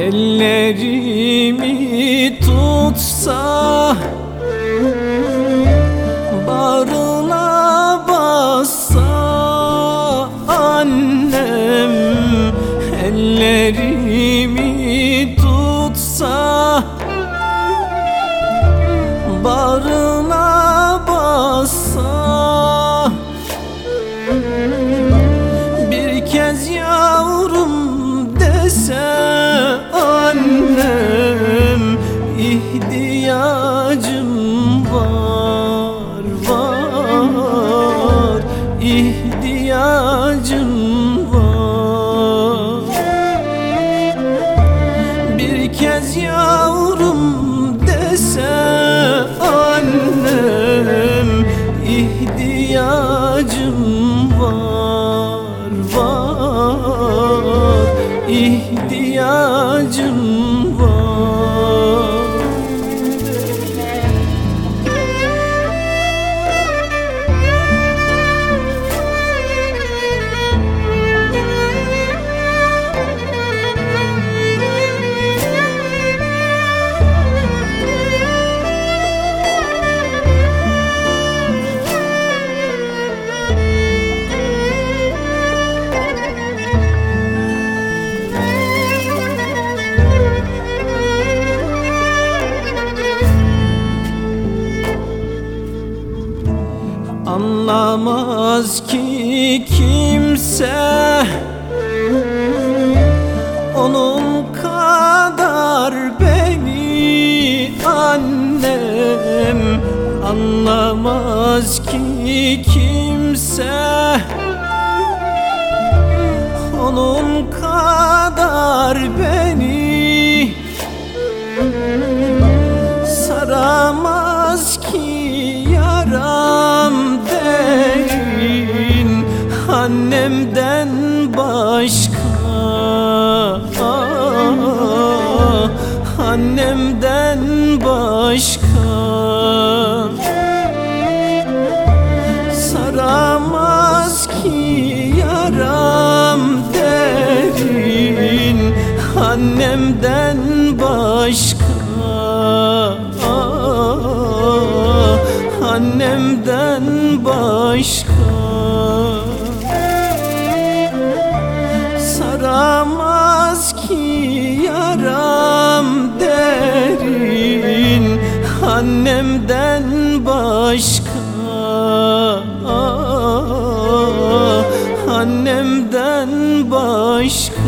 Ellerimi tutsa Bağrına bassa annem Ellerimi tutsa Bağrına ihtiyacım var. Bir kez yavrum dese annem ihtiyacım var var. İhtiyacım Anlamaz ki kimse. Onun kadar beni annem Anlamaz ki kimse. Onun kadar Annemden başka. Annemden başka. Saramaz ki yaram derin. Annemden başka. Annemden başka Annemden başka Annemden başka